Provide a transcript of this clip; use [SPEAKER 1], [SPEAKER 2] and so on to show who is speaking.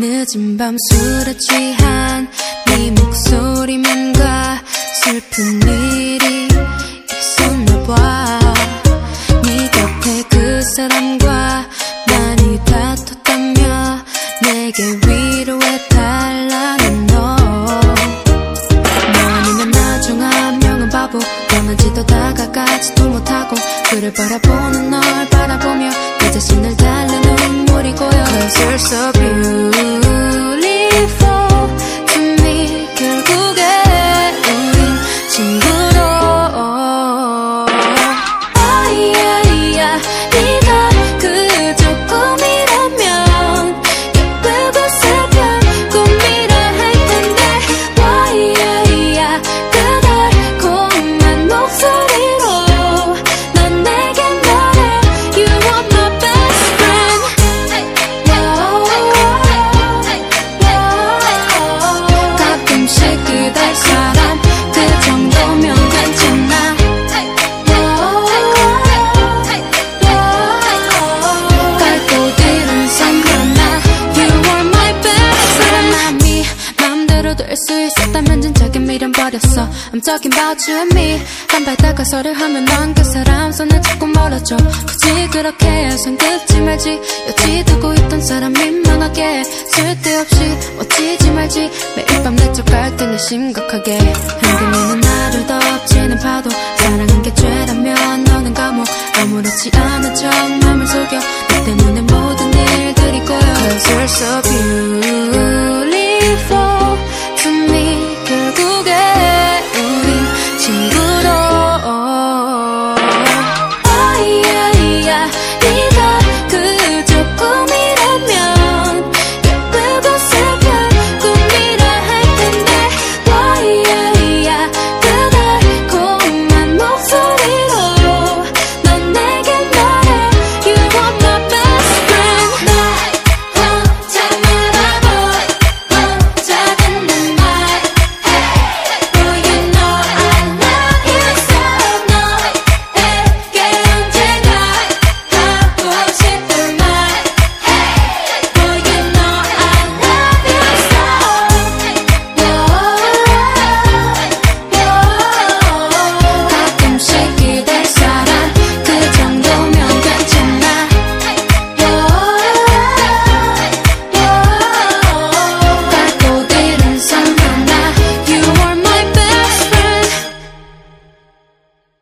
[SPEAKER 1] 늦은 밤 술에 취한 네 목소리만과 슬픈 일이 있었나 봐네 곁에 그 사람과 많이 다퉜다며 내게 위로해 달라는 너. 너아니면 나중한 명은 바보 떠나지도 다가가지도 못하고 그를 바라보는 널 바라보며 내 자신을 달래 눈물이 고여. you're so 될 수 있었다면 진작에 밀어버렸어. I'm talking about you and me. 한 발 다가서를 하면 넌 그 사람 손을 잡고 멀어져. 굳이 그렇게 손 긋지 말지. 여지 두고 있던 사람 민망하게. 쓸데없이 멋지지 말지. 매일 밤 내적 갈등을 심각하게. 흔들리는 나를 덮치는 파도. 사랑한 게 죄라면 너는 감옥. 아무렇지 않은 척